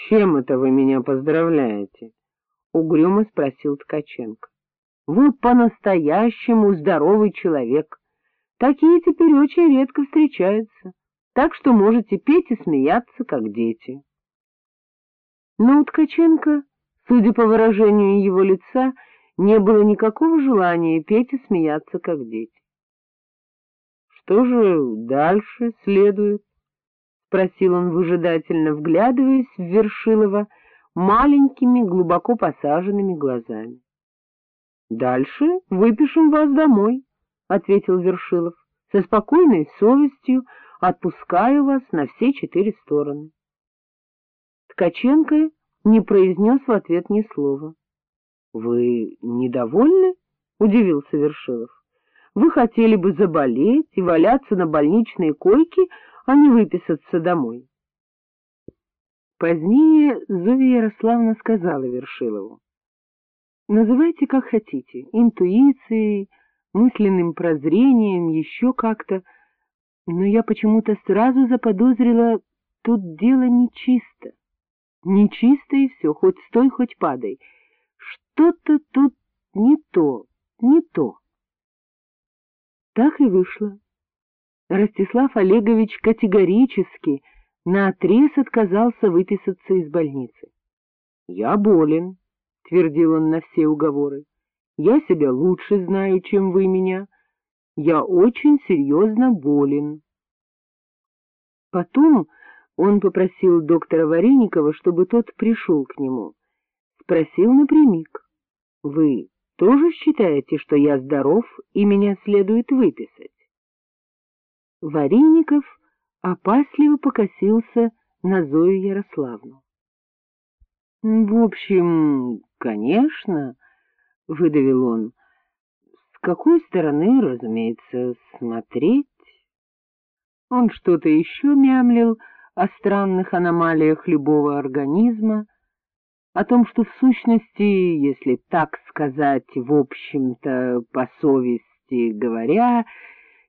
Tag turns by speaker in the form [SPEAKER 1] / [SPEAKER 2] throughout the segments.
[SPEAKER 1] — Чем это вы меня поздравляете? — угрюмо спросил Ткаченко. — Вы по-настоящему здоровый человек. Такие теперь очень редко встречаются, так что можете петь и смеяться, как дети. Но у Ткаченко, судя по выражению его лица, не было никакого желания петь и смеяться, как дети. — Что же дальше следует? — спросил он выжидательно, вглядываясь в Вершилова маленькими, глубоко посаженными глазами. — Дальше выпишем вас домой, — ответил Вершилов, — со спокойной совестью отпускаю вас на все четыре стороны. Ткаченко не произнес в ответ ни слова. — Вы недовольны? — удивился Вершилов. — Вы хотели бы заболеть и валяться на больничной койке, а не выписаться домой. Позднее Зоя Ярославна сказала Вершилову. — Называйте как хотите, интуицией, мысленным прозрением, еще как-то, но я почему-то сразу заподозрила, тут дело нечисто. Нечисто и все, хоть стой, хоть падай. Что-то тут не то, не то. Так и вышло. Ростислав Олегович категорически наотрез отказался выписаться из больницы. — Я болен, — твердил он на все уговоры. — Я себя лучше знаю, чем вы меня. Я очень серьезно болен. Потом он попросил доктора Вареникова, чтобы тот пришел к нему. Спросил напрямик. — Вы тоже считаете, что я здоров и меня следует выписать? Вареников опасливо покосился на Зою Ярославну. — В общем, конечно, — выдавил он, — с какой стороны, разумеется, смотреть? Он что-то еще мямлил о странных аномалиях любого организма, о том, что в сущности, если так сказать, в общем-то, по совести говоря,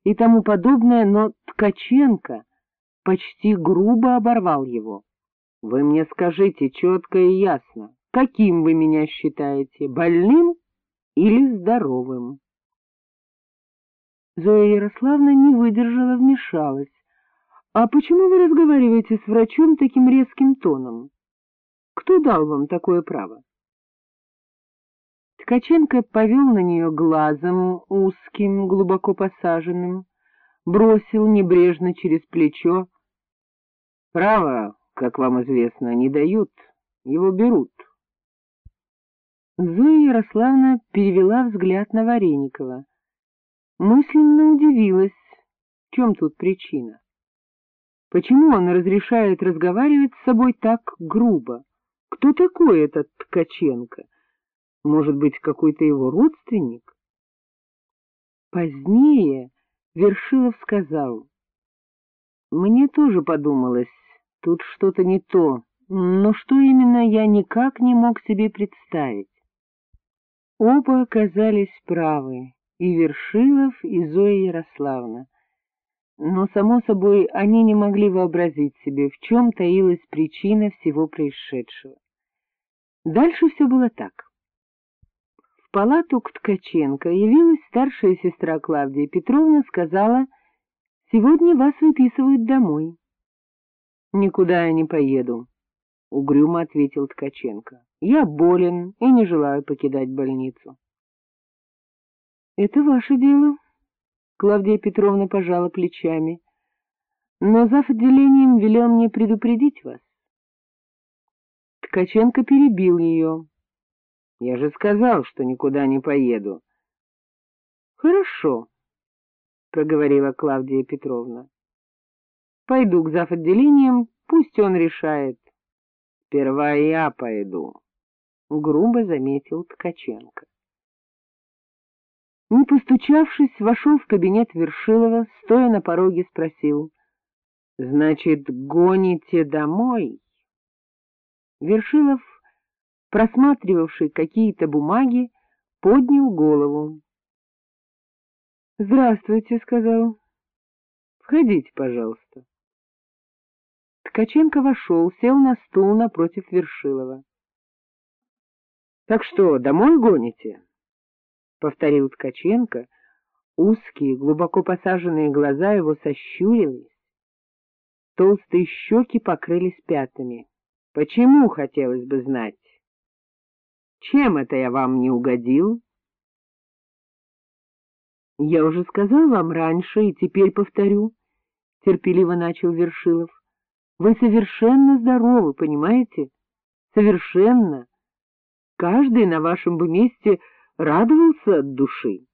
[SPEAKER 1] и тому подобное, но Ткаченко почти грубо оборвал его. — Вы мне скажите четко и ясно, каким вы меня считаете, больным или здоровым? Зоя Ярославна не выдержала, вмешалась. — А почему вы разговариваете с врачом таким резким тоном? Кто дал вам такое право? Ткаченко повел на нее глазом узким, глубоко посаженным, бросил небрежно через плечо. — Право, как вам известно, не дают, его берут. Зоя Ярославна перевела взгляд на Вареникова. Мысленно удивилась, в чем тут причина. Почему он разрешает разговаривать с собой так грубо? Кто такой этот Ткаченко? Может быть, какой-то его родственник? Позднее Вершилов сказал, «Мне тоже подумалось, тут что-то не то, но что именно я никак не мог себе представить». Оба оказались правы, и Вершилов, и Зоя Ярославна. Но, само собой, они не могли вообразить себе, в чем таилась причина всего происшедшего. Дальше все было так. Палату к Ткаченко явилась старшая сестра Клавдия Петровна, сказала, «Сегодня вас выписывают домой». «Никуда я не поеду», — угрюмо ответил Ткаченко. «Я болен и не желаю покидать больницу». «Это ваше дело», — Клавдия Петровна пожала плечами. «Но зав. отделением велел мне предупредить вас. Ткаченко перебил ее. — Я же сказал, что никуда не поеду. — Хорошо, — проговорила Клавдия Петровна. — Пойду к зав. пусть он решает. — Сперва я пойду, — грубо заметил Ткаченко. Не постучавшись, вошел в кабинет Вершилова, стоя на пороге, спросил. — Значит, гоните домой? Вершилов, просматривавший какие-то бумаги, поднял голову. — Здравствуйте, — сказал. — Входите, пожалуйста. Ткаченко вошел, сел на стул напротив Вершилова. — Так что, домой гоните? — повторил Ткаченко. Узкие, глубоко посаженные глаза его сощурились. Толстые щеки покрылись пятнами. — Почему, хотелось бы знать? Чем это я вам не угодил? — Я уже сказал вам раньше и теперь повторю, — терпеливо начал Вершилов. — Вы совершенно здоровы, понимаете? Совершенно. Каждый на вашем бы месте радовался от души.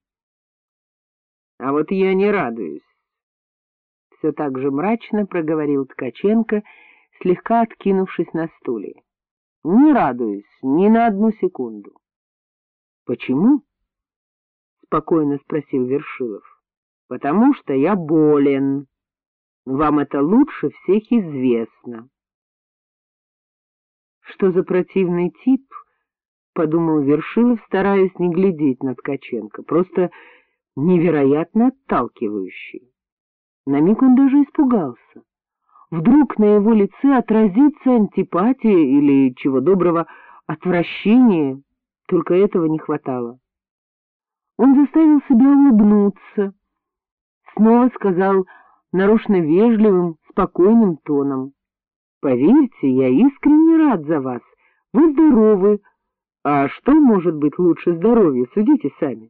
[SPEAKER 1] — А вот я не радуюсь. Все так же мрачно проговорил Ткаченко, слегка откинувшись на стуле. — Не радуюсь ни на одну секунду. — Почему? — спокойно спросил Вершилов. — Потому что я болен. Вам это лучше всех известно. — Что за противный тип? — подумал Вершилов, стараясь не глядеть на Ткаченко. Просто невероятно отталкивающий. На миг он даже испугался. Вдруг на его лице отразится антипатия или, чего доброго, отвращение, только этого не хватало. Он заставил себя улыбнуться, снова сказал нарочно вежливым, спокойным тоном. — Поверьте, я искренне рад за вас. Вы здоровы. А что может быть лучше здоровья, судите сами.